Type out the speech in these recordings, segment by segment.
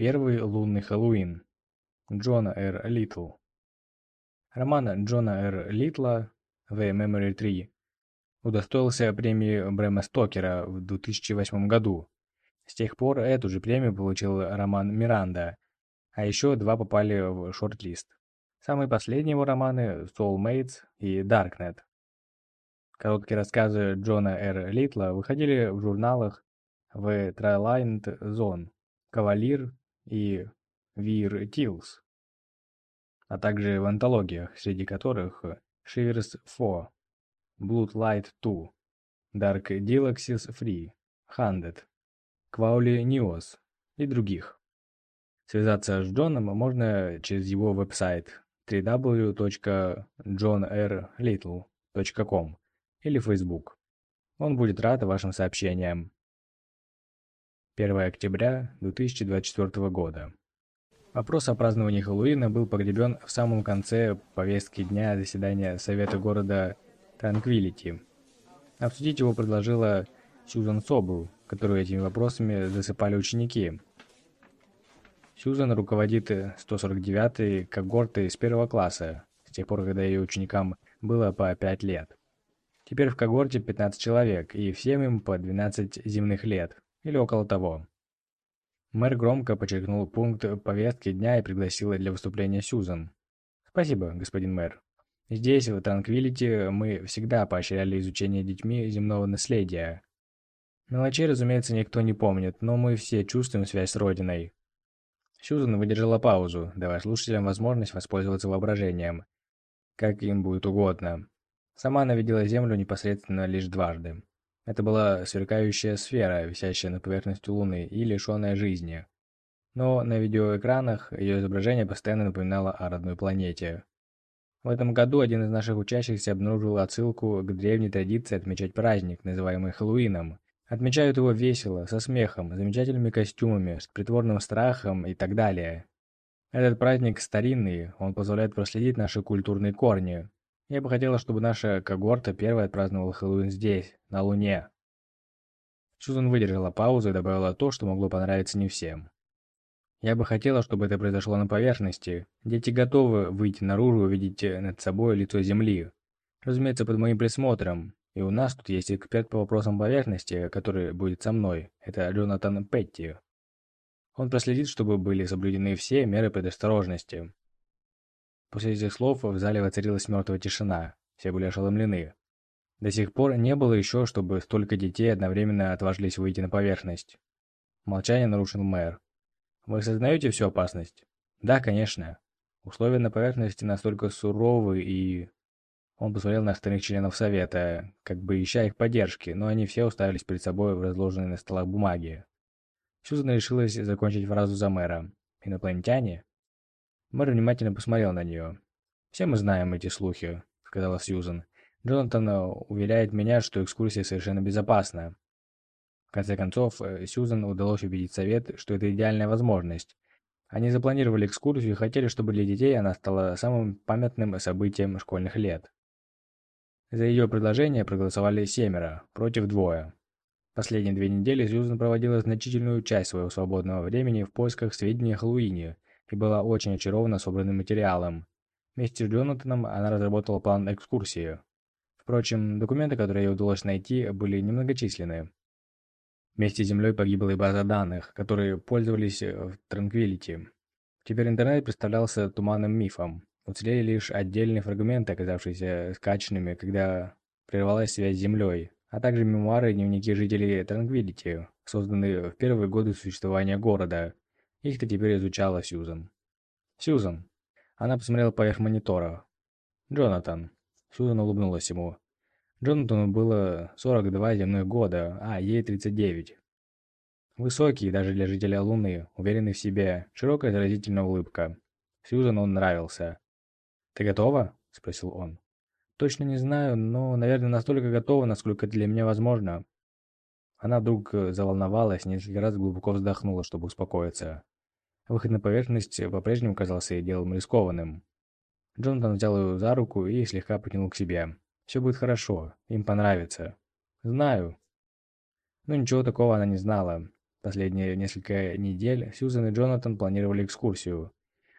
Первый лунный Хэллоуин. Джона Р. Литл. Роман Джона Р. Литла «The Memory Tree» удостоился премии Брэма Стокера в 2008 году. С тех пор эту же премию получил роман «Миранда», а еще два попали в шорт-лист. Самые последние его романы «Soulmates» и «Darknet». Короткие рассказы Джона Р. Литла выходили в журналах The Twilight Zone, «Кавалир» и «Вир Тилс», а также в антологиях, среди которых «Shivers 4», «Bloodlight 2», «Dark Galaxies Free», «Handed», «Quauli News» и других. Связаться с Джоном можно через его веб-сайт www.johnrlittle.com или Facebook. Он будет рад вашим сообщениям. 1 октября 2024 года. Вопрос о праздновании Хэллоуина был погребен в самом конце повестки дня заседания Совета города Транквилити. Обсудить его предложила Сьюзан Собл, которую этими вопросами засыпали ученики. Сьюзан руководит 149-й когортой с первого класса, с тех пор, когда ее ученикам было по 5 лет. Теперь в когорте 15 человек, и всем им по 12 земных лет, или около того. Мэр громко подчеркнул пункт повестки дня и пригласил для выступления Сьюзан. «Спасибо, господин мэр. Здесь, в Транквилити, мы всегда поощряли изучение детьми земного наследия. Мелочей, разумеется, никто не помнит, но мы все чувствуем связь с Родиной». Сьюзан выдержала паузу, давая слушателям возможность воспользоваться воображением, как им будет угодно. Сама она видела Землю непосредственно лишь дважды. Это была сверкающая сфера, висящая над поверхностью Луны и лишенная жизни. Но на видеоэкранах ее изображение постоянно напоминало о родной планете. В этом году один из наших учащихся обнаружил отсылку к древней традиции отмечать праздник, называемый Хэллоуином. Отмечают его весело, со смехом, замечательными костюмами, с притворным страхом и так далее. Этот праздник старинный, он позволяет проследить наши культурные корни, я бы хотела, чтобы наша когорта первая отпраздновала Хэллоуин здесь, на Луне. Сьюзан выдержала паузу и добавила то, что могло понравиться не всем. Я бы хотела, чтобы это произошло на поверхности. Дети готовы выйти наружу и увидеть над собой лицо Земли. Разумеется, под моим присмотром. И у нас тут есть эксперт по вопросам поверхности, который будет со мной. Это Джонатан Петти. Он проследит, чтобы были соблюдены все меры предосторожности. После этих слов в зале воцарилась мертвая тишина. Все были ошеломлены. До сих пор не было еще, чтобы столько детей одновременно отважились выйти на поверхность. Молчание нарушил мэр. «Вы осознаете всю опасность?» «Да, конечно. Условия на поверхности настолько суровы и...» Он посмотрел на остальных членов совета, как бы ища их поддержки, но они все уставились перед собой в разложенные на столах бумаги. Сьюзан решилась закончить фразу за мэра. «Инопланетяне?» Мэр внимательно посмотрел на нее. «Все мы знаем эти слухи», — сказала Сьюзен. «Джонатан э, уверяет меня, что экскурсия совершенно безопасна». В конце концов, э, Сьюзен удалось убедить совет, что это идеальная возможность. Они запланировали экскурсию и хотели, чтобы для детей она стала самым памятным событием школьных лет. За ее предложение проголосовали семеро, против двое. Последние две недели Сьюзен проводила значительную часть своего свободного времени в поисках сведений о Хэллоуине – и была очень очарована собранным материалом. Вместе с Джонатаном она разработала план экскурсии. Впрочем, документы, которые ей удалось найти, были немногочисленны. Вместе с Землей погибла и база данных, которые пользовались в Транквилити. Теперь интернет представлялся туманным мифом. Уцелели лишь отдельные фрагменты, оказавшиеся скачанными, когда прервалась связь с Землей, а также мемуары и дневники жителей Транквилити, созданные в первые годы существования города, их-то теперь изучала Сьюзан. «Сьюзан!» Она посмотрела поверх монитора. «Джонатан!» Сьюзан улыбнулась ему. Джонатану было 42 земных года, а ей 39. Высокий, даже для жителя Луны, уверенный в себе, широкая заразительная улыбка. Сьюзан он нравился. «Ты готова?» – спросил он. «Точно не знаю, но, наверное, настолько готова, насколько для меня возможно». Она вдруг заволновалась, несколько раз глубоко вздохнула, чтобы успокоиться. Выход на поверхность по-прежнему казался ей делом рискованным. Джонатан взял ее за руку и слегка потянул к себе. «Все будет хорошо, им понравится». «Знаю». Но ничего такого она не знала. Последние несколько недель Сьюзен и Джонатан планировали экскурсию.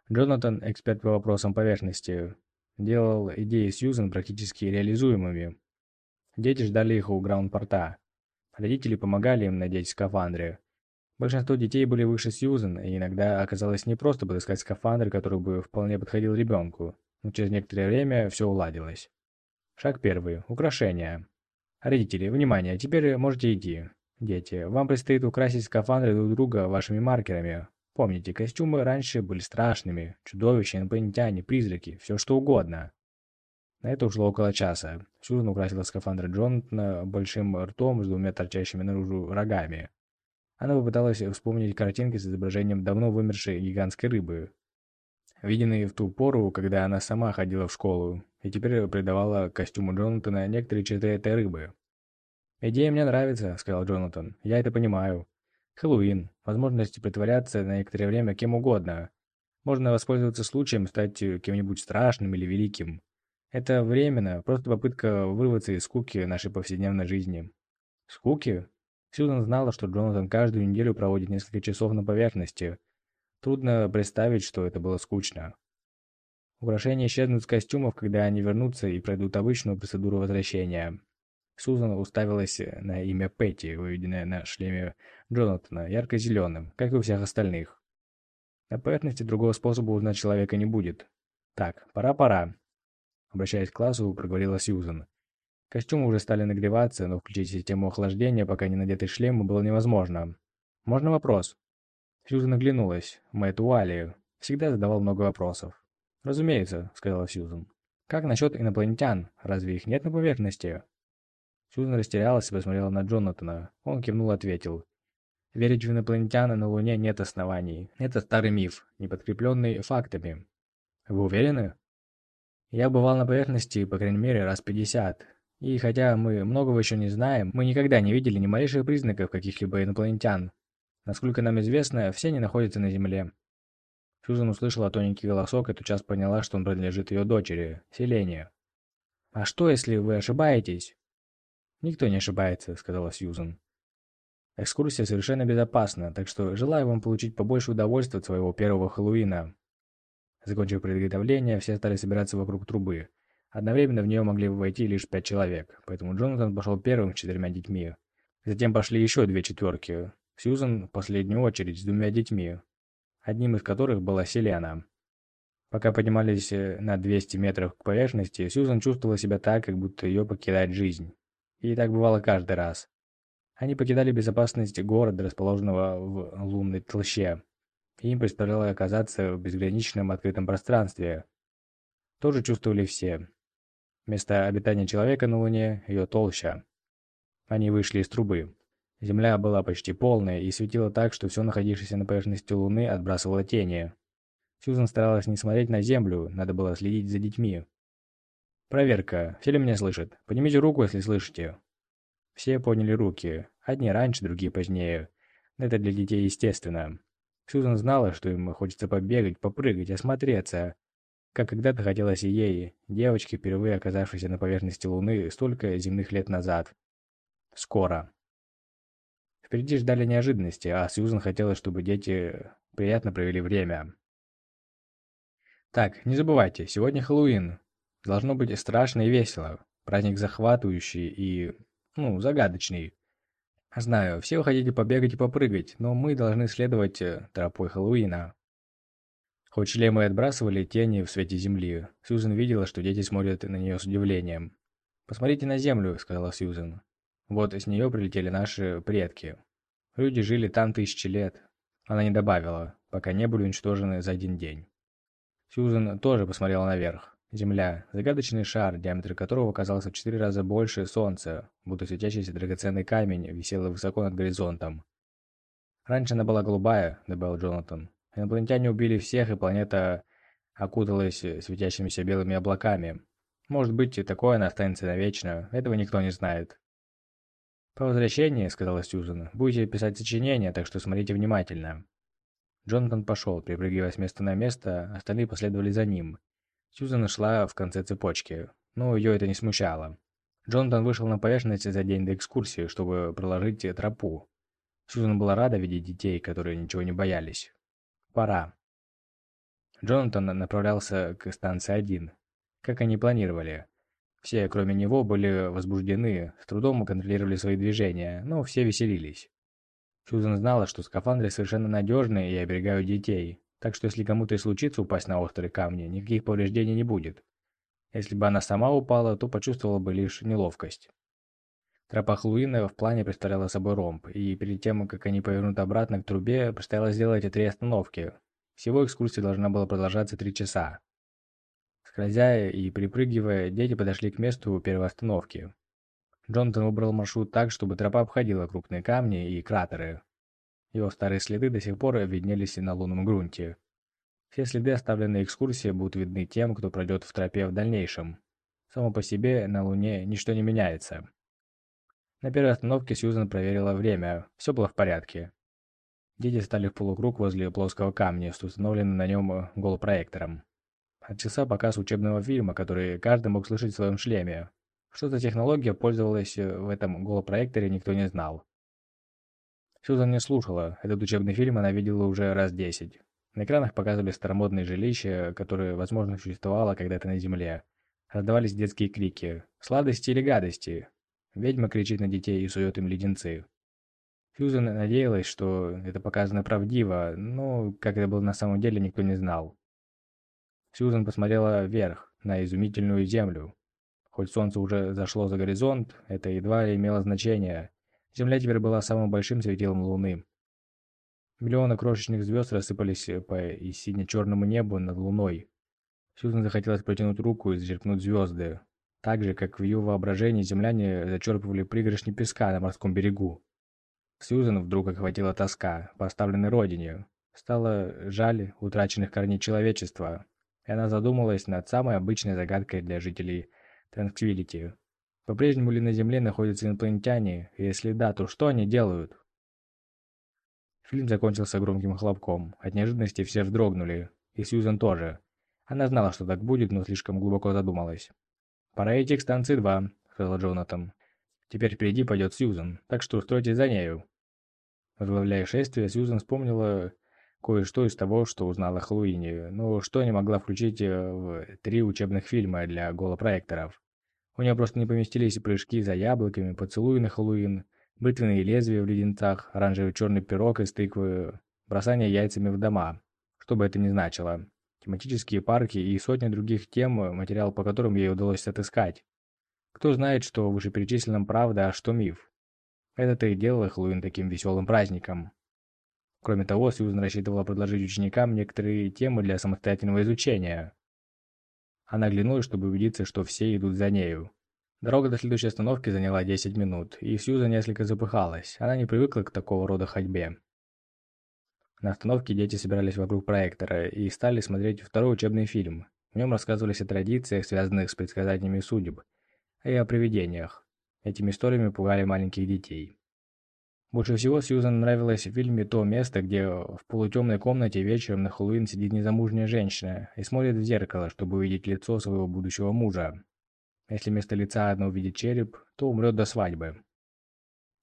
Джонатан, эксперт по вопросам поверхности, делал идеи Сьюзен практически реализуемыми. Дети ждали их у граунд-порта. Родители помогали им надеть скафандры. Большинство детей были выше Сьюзен, и иногда оказалось непросто подыскать скафандр, который бы вполне подходил ребенку, но через некоторое время все уладилось. Шаг первый. Украшения. Родители, внимание, теперь можете идти. Дети, вам предстоит украсить скафандры друг друга вашими маркерами. Помните, костюмы раньше были страшными. Чудовища, инопланетяне, призраки, все что угодно. На это ушло около часа. Сьюзан украсила скафандр Джонатана большим ртом с двумя торчащими наружу рогами. Она попыталась вспомнить картинки с изображением давно вымершей гигантской рыбы, виденные в ту пору, когда она сама ходила в школу, и теперь придавала костюму Джонатана некоторые черты этой рыбы. «Идея мне нравится», — сказал Джонатан. «Я это понимаю. Хэллоуин. Возможность притворяться на некоторое время кем угодно. Можно воспользоваться случаем стать кем-нибудь страшным или великим. Это временно, просто попытка вырваться из скуки нашей повседневной жизни». «Скуки?» Сьюзан знала, что Джонатан каждую неделю проводит несколько часов на поверхности. Трудно представить, что это было скучно. Украшения исчезнут с костюмов, когда они вернутся и пройдут обычную процедуру возвращения. Сузан уставилась на имя Петти, выведенное на шлеме Джонатана, ярко-зеленым, как и у всех остальных. На поверхности другого способа узнать человека не будет. «Так, пора-пора», — обращаясь к классу, проговорила Сьюзан. Костюмы уже стали нагреваться, но включить систему охлаждения, пока не надетый шлем, было невозможно. «Можно вопрос?» Сьюзан оглянулась. Мэтт Уалли всегда задавал много вопросов. «Разумеется», — сказала Сьюзан. «Как насчет инопланетян? Разве их нет на поверхности?» Сьюзан растерялась и посмотрела на Джонатана. Он кивнул и ответил. «Верить в инопланетян на Луне нет оснований. Это старый миф, не подкрепленный фактами». «Вы уверены?» «Я бывал на поверхности, по крайней мере, раз пятьдесят. И хотя мы многого еще не знаем, мы никогда не видели ни малейших признаков каких-либо инопланетян. Насколько нам известно, все они находятся на Земле. Сьюзан услышала тоненький голосок и тотчас поняла, что он принадлежит ее дочери, Селене. «А что, если вы ошибаетесь?» «Никто не ошибается», — сказала Сьюзан. «Экскурсия совершенно безопасна, так что желаю вам получить побольше удовольствия от своего первого Хэллоуина». Закончив приготовление, все стали собираться вокруг трубы. Одновременно в нее могли войти лишь пять человек, поэтому Джонатан пошел первым с четырьмя детьми. Затем пошли еще две четверки. Сьюзан в последнюю очередь с двумя детьми, одним из которых была Селена. Пока поднимались э, на 200 метров к поверхности, Сьюзан чувствовала себя так, как будто ее покидает жизнь. И так бывало каждый раз. Они покидали безопасность города, расположенного в лунной толще. им представляло оказаться в безграничном открытом пространстве. Тоже чувствовали все. Место обитания человека на Луне – ее толща. Они вышли из трубы. Земля была почти полная и светила так, что все находившееся на поверхности Луны отбрасывало тени. Сьюзан старалась не смотреть на Землю, надо было следить за детьми. «Проверка. Все ли меня слышат? Поднимите руку, если слышите». Все подняли руки. Одни раньше, другие позднее. Это для детей естественно. Сьюзан знала, что им хочется побегать, попрыгать, осмотреться, как когда-то хотелось ей, девочке, впервые оказавшейся на поверхности Луны столько земных лет назад. Скоро. Впереди ждали неожиданности, а Сьюзан хотела, чтобы дети приятно провели время. Так, не забывайте, сегодня Хэллоуин. Должно быть страшно и весело. Праздник захватывающий и, ну, загадочный. Знаю, все вы хотите побегать и попрыгать, но мы должны следовать э, тропой Хэллоуина. Хоть шлемы отбрасывали тени в свете земли, Сьюзен видела, что дети смотрят на нее с удивлением. «Посмотрите на землю», — сказала Сьюзен. «Вот с нее прилетели наши предки. Люди жили там тысячи лет». Она не добавила, пока не были уничтожены за один день. Сьюзен тоже посмотрела наверх. Земля, загадочный шар, диаметр которого казался в четыре раза больше Солнца, будто светящийся драгоценный камень, висела высоко над горизонтом. «Раньше она была голубая», — добавил Джонатан. Инопланетяне убили всех, и планета окуталась э, светящимися белыми облаками. Может быть, и такое она останется навечно, этого никто не знает. «По возвращении», — сказала Сьюзан, — «будете писать сочинения, так что смотрите внимательно». Джонатан пошел, перепрыгивая с места на место, остальные последовали за ним. Сьюзан шла в конце цепочки, но ее это не смущало. Джонатан вышел на поверхность за день до экскурсии, чтобы проложить тропу. Сьюзан была рада видеть детей, которые ничего не боялись. Пора. Джонатан направлялся к станции 1, как они планировали. Все, кроме него, были возбуждены, с трудом контролировали свои движения, но все веселились. Сьюзан знала, что скафандры совершенно надежны и оберегают детей, так что если кому-то и случится упасть на острые камни, никаких повреждений не будет. Если бы она сама упала, то почувствовала бы лишь неловкость. Тропа Хлуина в плане представляла собой ромб, и перед тем, как они повернут обратно к трубе, предстояло сделать три остановки. Всего экскурсия должна была продолжаться три часа. Скользя и припрыгивая, дети подошли к месту первой остановки. Джонатан выбрал маршрут так, чтобы тропа обходила крупные камни и кратеры. Его старые следы до сих пор виднелись на лунном грунте. Все следы, оставленные экскурсией, будут видны тем, кто пройдет в тропе в дальнейшем. Само по себе на Луне ничто не меняется. На первой остановке Сьюзан проверила время, все было в порядке. Дети стали в полукруг возле плоского камня с установленным на нем голопроектором. Отчаса показ учебного фильма, который каждый мог слышать в своем шлеме. Что за технология пользовалась в этом голопроекторе, никто не знал. Сьюзан не слушала, этот учебный фильм она видела уже раз десять. На экранах показывали старомодные жилища, которые, возможно, существовало когда-то на Земле. Раздавались детские крики «Сладости или гадости?» Ведьма кричит на детей и сует им леденцы. Сьюзан надеялась, что это показано правдиво, но как это было на самом деле, никто не знал. Сьюзан посмотрела вверх, на изумительную землю. Хоть солнце уже зашло за горизонт, это едва ли имело значение. Земля теперь была самым большим светилом Луны. Миллионы крошечных звезд рассыпались по и сине-черному небу над Луной. Сьюзан захотелось протянуть руку и зачерпнуть звезды. Так же, как в ее воображении земляне зачерпывали пригоршни песка на морском берегу. Сьюзан вдруг охватила тоска по оставленной родине. Стало жаль утраченных корней человечества. И она задумалась над самой обычной загадкой для жителей Транквилити. По-прежнему ли на Земле находятся инопланетяне, и если да, то что они делают? Фильм закончился громким хлопком. От неожиданности все вздрогнули. И Сьюзен тоже. Она знала, что так будет, но слишком глубоко задумалась. «Пора идти к станции 2», — сказал Джонатан. «Теперь впереди пойдет Сьюзен, так что устройтесь за нею». Возглавляя шествие, Сьюзен вспомнила кое-что из того, что узнала о но что не могла включить э, в три учебных фильма для голопроекторов. У нее просто не поместились прыжки за яблоками, поцелуи на Хэллоуин, бритвенные лезвия в леденцах, оранжевый черный пирог из тыквы, бросание яйцами в дома, что бы это ни значило. Тематические парки и сотни других тем, материал по которым ей удалось отыскать. Кто знает, что в вышеперечисленном правда, а что миф. Это-то и делало Хэллоуин таким веселым праздником. Кроме того, Сьюзен рассчитывала предложить ученикам некоторые темы для самостоятельного изучения. Она оглянулась, чтобы убедиться, что все идут за нею. Дорога до следующей остановки заняла 10 минут, и Сьюза несколько запыхалась. Она не привыкла к такого рода ходьбе. На остановке дети собирались вокруг проектора и стали смотреть второй учебный фильм. В нем рассказывались о традициях, связанных с предсказаниями судеб, и о привидениях. Этими историями пугали маленьких детей. Больше всего Сьюзан нравилось в фильме то место, где в полутемной комнате вечером на Хэллоуин сидит незамужняя женщина и смотрит в зеркало, чтобы увидеть лицо своего будущего мужа. Если вместо лица она увидит череп, то умрет до свадьбы.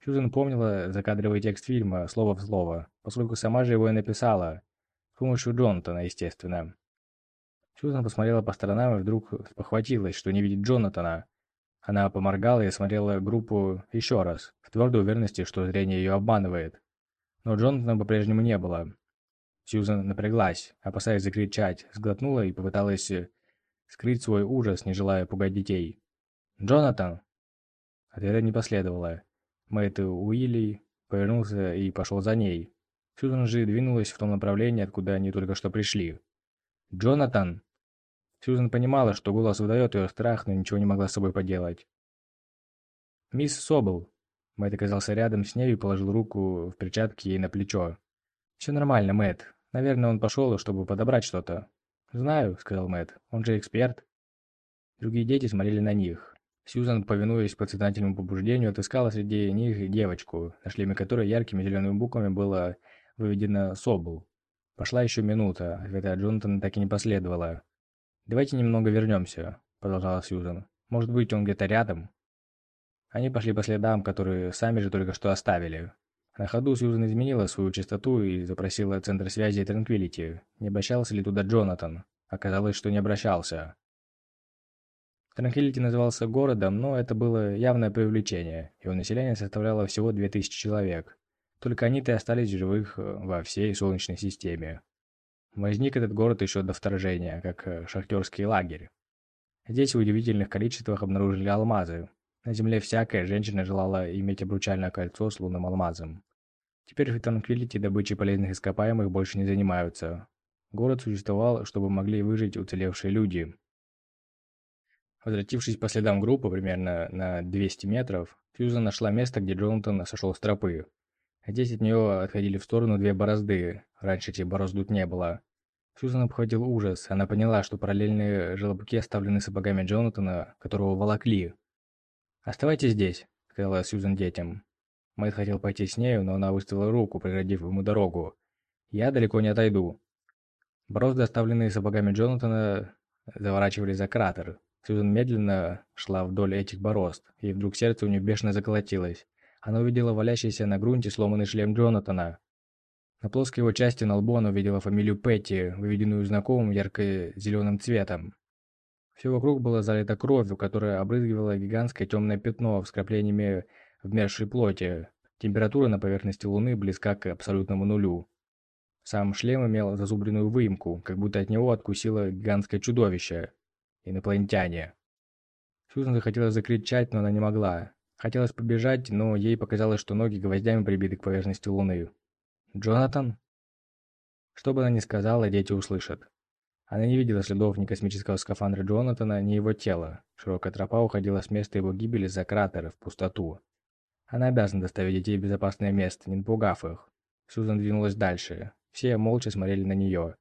Сьюзан помнила закадровый текст фильма слово в слово, поскольку сама же его и написала, с помощью Джонатана, естественно. Сьюзан посмотрела по сторонам и вдруг спохватилась, что не видит Джонатана, она поморгала и осмотрела группу еще раз, в твердой уверенности, что зрение ее обманывает. Но Джонатана по-прежнему не было. Сьюзан напряглась, опасаясь закричать, сглотнула и попыталась э, скрыть свой ужас, не желая пугать детей. «Джонатан!» Ответа не последовало. Мэтт Уилли повернулся и пошел за ней. Сьюзан же двинулась в том направлении, откуда они только что пришли. «Джонатан!» Сьюзен понимала, что голос выдает ее страх, но ничего не могла с собой поделать. «Мисс Собл!» Мэтт оказался рядом с ней и положил руку в перчатке ей на плечо. «Все нормально, Мэтт. Наверное, он пошел, чтобы подобрать что-то». «Знаю», — сказал Мэтт. «Он же эксперт». Другие дети смотрели на них. Сьюзан, повинуясь подсознательному побуждению, отыскала среди них девочку, на шлеме которой яркими зелеными буквами было выведено «Собл». Пошла еще минута, ответа от Джонатана так и не последовало. «Давайте немного вернемся», — продолжала Сьюзан. «Может быть, он где-то рядом?» Они пошли по следам, которые сами же только что оставили. На ходу Сьюзен изменила свою частоту и запросила центр связи Транквилити, не обращался ли туда Джонатан. Оказалось, что не обращался. Транквилити назывался городом, но это было явное преувеличение. Его население составляло всего 2000 человек. Только они-то и остались живых э, во всей Солнечной системе. Возник этот город еще до вторжения, как э, шахтерский лагерь. Здесь в удивительных количествах обнаружили алмазы. На Земле всякая женщина желала иметь обручальное кольцо с лунным алмазом. Теперь в Транквилити добычей полезных ископаемых больше не занимаются. Город существовал, чтобы могли выжить уцелевшие люди. Возвратившись по следам группы примерно на 200 метров, Фьюза нашла место, где Джонатан сошел с тропы. Здесь от нее отходили в сторону две борозды. Раньше этих борозд тут не было. Сьюзан обходил ужас. Она поняла, что параллельные желобки оставлены сапогами Джонатана, которого волокли. «Оставайтесь здесь», — сказала Сьюзан детям. Мэтт хотел пойти с нею, но она выставила руку, преградив ему дорогу. «Я далеко не отойду». Борозды, оставленные сапогами Джонатана, заворачивали за кратер. Сьюзан медленно шла вдоль этих борозд, и вдруг сердце у нее бешено заколотилось. Она увидела валящийся на грунте сломанный шлем Джонатана. На плоской его части на лбу она увидела фамилию Петти, выведенную знакомым ярко-зеленым цветом. Все вокруг было залито кровью, которая обрызгивала гигантское темное пятно вскраплениями вмерзшей плоти. Температура на поверхности Луны близка к абсолютному нулю. Сам шлем имел зазубренную выемку, как будто от него откусило гигантское чудовище. Инопланетяне. Сьюзан захотела закричать, но она не могла. Хотелось побежать, но ей показалось, что ноги гвоздями прибиты к поверхности Луны. «Джонатан?» Что бы она ни сказала, дети услышат. Она не видела следов ни космического скафандра Джонатана, ни его тела. Широкая тропа уходила с места его гибели за кратеры в пустоту. Она обязана доставить детей в безопасное место, не напугав их. Сьюзан двинулась дальше. Все молча смотрели на нее.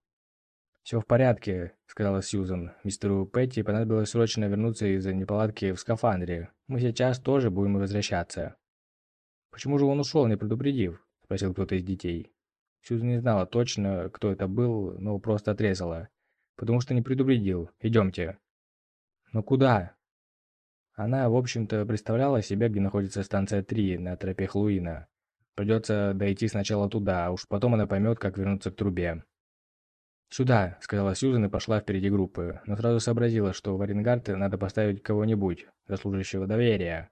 «Все в порядке», — сказала Сьюзан. «Мистеру Петти понадобилось срочно вернуться из-за неполадки в скафандре. Мы сейчас тоже будем возвращаться». «Почему же он ушел, не предупредив?» — спросил кто-то из детей. Сьюзан не знала точно, кто это был, но просто отрезала. «Потому что не предупредил. Идемте». «Но куда?» Она, в общем-то, представляла себе, где находится станция 3 на тропе Хлуина. Придется дойти сначала туда, а уж потом она поймет, как вернуться к трубе. «Сюда», — сказала Сьюзен и пошла впереди группы, но сразу сообразила, что в Оренгарте надо поставить кого-нибудь, заслуживающего доверия.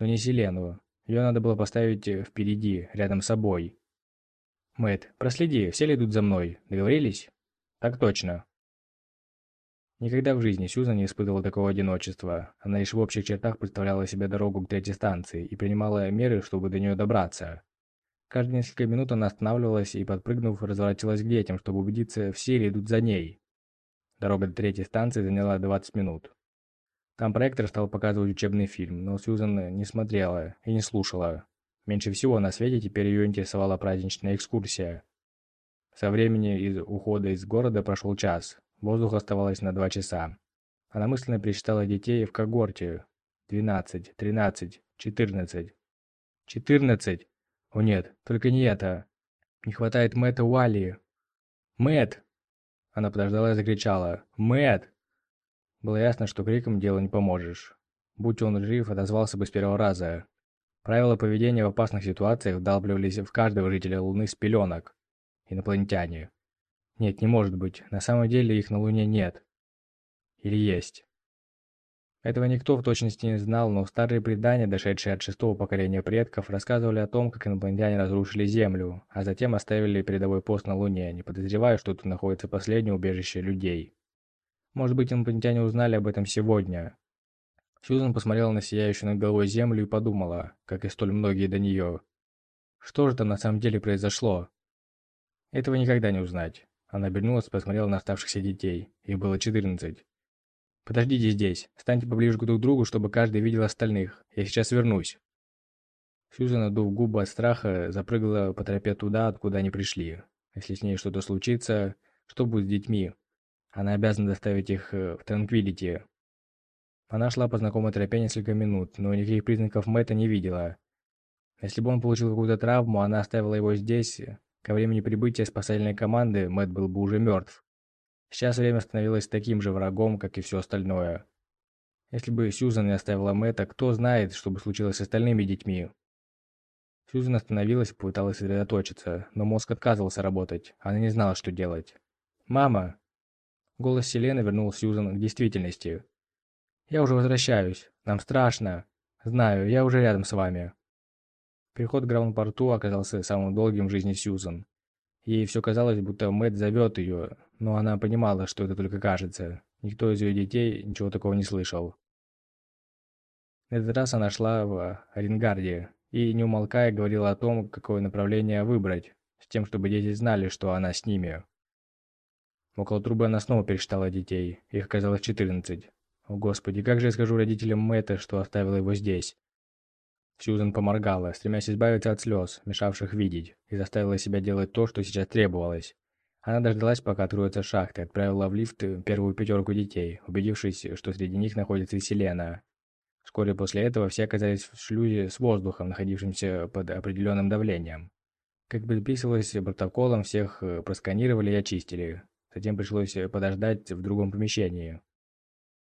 Но не Селену. Ее надо было поставить впереди, рядом с собой. Мэт, проследи, все ли идут за мной? Договорились?» «Так точно». Никогда в жизни Сьюзан не испытывала такого одиночества. Она лишь в общих чертах представляла себе дорогу к третьей станции и принимала меры, чтобы до нее добраться. Каждые несколько минут она останавливалась и, подпрыгнув, разворачивалась к детям, чтобы убедиться, все ли идут за ней. Дорога до третьей станции заняла 20 минут. Там проектор стал показывать учебный фильм, но Сьюзан не смотрела и не слушала. Меньше всего на свете теперь ее интересовала праздничная экскурсия. Со времени из ухода из города прошел час, Воздух оставалось на два часа. Она мысленно пересчитала детей в когорте. Двенадцать, тринадцать, четырнадцать. Четырнадцать! О нет, только не это. Не хватает Мэтта Уалли. Мэт! Она подождала и закричала. Мэт! Было ясно, что криком дело не поможешь. Будь он жив, отозвался бы с первого раза. Правила поведения в опасных ситуациях вдалбливались в каждого жителя Луны с пеленок. Инопланетяне. Нет, не может быть. На самом деле их на Луне нет. Или есть. Этого никто в точности не знал, но старые предания, дошедшие от шестого поколения предков, рассказывали о том, как инопланетяне разрушили Землю, а затем оставили передовой пост на Луне, не подозревая, что тут находится последнее убежище людей. Может быть, инопланетяне узнали об этом сегодня. Сьюзан посмотрела на сияющую над головой Землю и подумала, как и столь многие до нее. Что же там на самом деле произошло? Этого никогда не узнать. Она обернулась и посмотрела на оставшихся детей. Их было четырнадцать. «Подождите здесь. Станьте поближе друг к другу, чтобы каждый видел остальных. Я сейчас вернусь». Сьюзан, надув губы от страха, запрыгала по тропе туда, откуда они пришли. Если с ней что-то случится, что будет с детьми? Она обязана доставить их э, в Транквилити. Она шла по знакомой тропе несколько минут, но никаких признаков Мэтта не видела. Если бы он получил какую-то травму, она оставила его здесь, Ко времени прибытия спасательной команды Мэтт был бы уже мертв. Сейчас время становилось таким же врагом, как и все остальное. Если бы Сьюзан не оставила Мэтта, кто знает, что бы случилось с остальными детьми. Сьюзен остановилась и попыталась сосредоточиться, но мозг отказывался работать. Она не знала, что делать. «Мама!» Голос Селены вернул Сьюзен к действительности. «Я уже возвращаюсь. Нам страшно. Знаю, я уже рядом с вами». Переход к граунд-порту оказался самым долгим в жизни Сьюзен. Ей все казалось, будто Мэтт зовет ее, но она понимала, что это только кажется. Никто из ее детей ничего такого не слышал. На этот раз она шла в Оренгарде и, не умолкая, говорила о том, какое направление выбрать, с тем, чтобы дети знали, что она с ними. Около трубы она снова пересчитала детей, их оказалось 14. О господи, как же я скажу родителям Мэтта, что оставила его здесь? Сьюзен поморгала, стремясь избавиться от слез, мешавших видеть, и заставила себя делать то, что сейчас требовалось. Она дождалась, пока откроется шахта, и отправила в лифт первую пятерку детей, убедившись, что среди них находится Селена. Вскоре после этого все оказались в шлюзе с воздухом, находившимся под определенным давлением. Как предписывалось протоколом, всех э, просканировали и очистили. Затем пришлось подождать в другом помещении.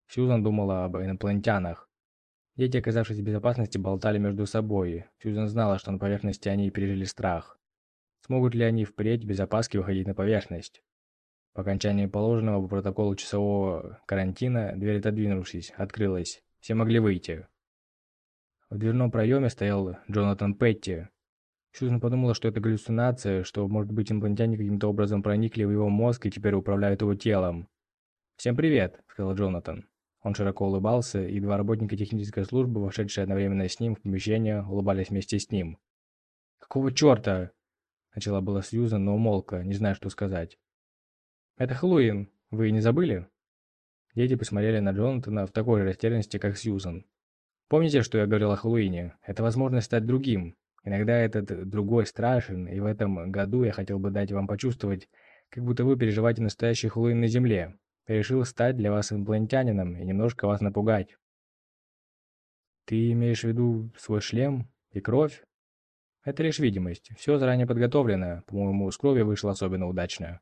Сьюзан думала об инопланетянах. Дети, оказавшись в безопасности, болтали между собой. Сьюзан знала, что на поверхности они пережили страх. Смогут ли они впредь без опаски выходить на поверхность? По окончании положенного по протоколу часового карантина, дверь отодвинувшись, открылась. Все могли выйти. В дверном проеме стоял Джонатан Петти. Сьюзан подумала, что это галлюцинация, что, может быть, инопланетяне каким-то образом проникли в его мозг и теперь управляют его телом. «Всем привет», — сказал Джонатан. Он широко улыбался, и два работника технической службы, вошедшие одновременно с ним в помещение, улыбались вместе с ним. «Какого черта?» — начала была Сьюзан, но умолкла, не зная, что сказать. «Это Хэллоуин. Вы не забыли?» Дети посмотрели на Джонатана в такой же растерянности, как Сьюзан. «Помните, что я говорил о Хэллоуине? Это возможность стать другим. Иногда этот другой страшен, и в этом году я хотел бы дать вам почувствовать, как будто вы переживаете настоящий Хэллоуин на Земле. Решил стать для вас инопланетянином и немножко вас напугать». «Ты имеешь в виду свой шлем и кровь?» «Это лишь видимость. Все заранее подготовлено. По-моему, с кровью вышло особенно удачно».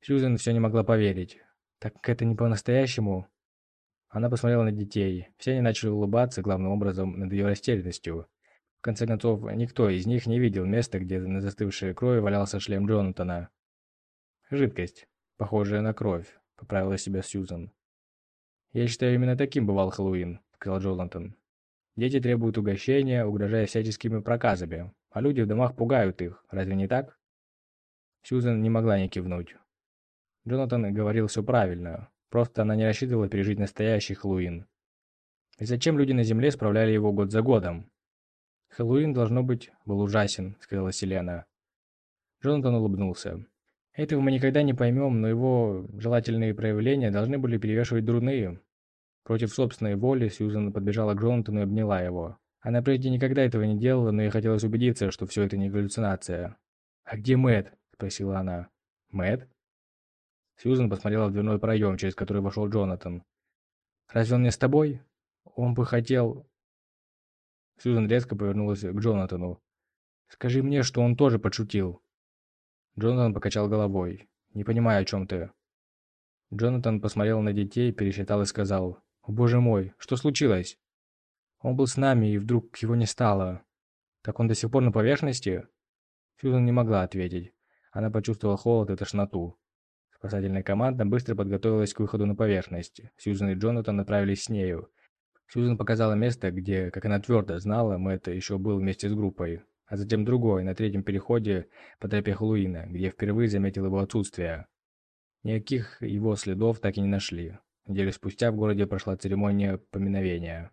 Сьюзен все не могла поверить. Так это не по-настоящему? Она посмотрела на детей. Все они начали улыбаться, главным образом, над ее растерянностью. В конце концов, никто из них не видел места, где на застывшей крови валялся шлем Джонатана. «Жидкость, похожая на кровь», — поправила себя Сьюзан. «Я считаю, именно таким бывал Хэллоуин», — сказал Джонатан. «Дети требуют угощения, угрожая всяческими проказами, а люди в домах пугают их, разве не так?» Сьюзан не могла не кивнуть. Джонатан говорил все правильно, просто она не рассчитывала пережить настоящий Хэллоуин. И зачем люди на Земле справляли его год за годом? «Хэллоуин, должно быть, был ужасен», — сказала Селена. Джонатан улыбнулся. «Этого мы никогда не поймем, но его желательные проявления должны были перевешивать дурные». Против собственной воли Сьюзан подбежала к Джонатану и обняла его. Она прежде никогда этого не делала, но ей хотелось убедиться, что все это не галлюцинация. «А где Мэтт?» – спросила она. «Мэтт?» Сьюзен посмотрела в дверной проем, через который вошел Джонатан. «Разве он не с тобой? Он бы хотел...» Сьюзен резко повернулась к Джонатану. «Скажи мне, что он тоже подшутил». Джонатан покачал головой. «Не понимаю, о чем ты». Джонатан посмотрел на детей, пересчитал и сказал. «О, боже мой, что случилось?» «Он был с нами, и вдруг его не стало». «Так он до сих пор на поверхности?» Сьюзан не могла ответить. Она почувствовала холод и тошноту. Спасательная команда быстро подготовилась к выходу на поверхность. Сьюзен и Джонатан направились с нею. Сьюзен показала место, где, как она твердо знала, Мэтт еще был вместе с группой. А затем другой, на третьем переходе по тропе Хэллоуина, где впервые заметил его отсутствие. Никаких его следов так и не нашли. Неделю спустя в городе прошла церемония поминовения.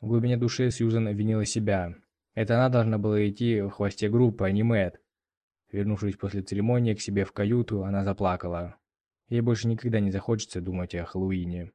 В глубине души Сьюзен винила себя. Это она должна была идти в хвосте группы, а не Мэтт. Вернувшись после церемонии к себе в каюту, она заплакала. Ей больше никогда не захочется думать о Хэллоуине.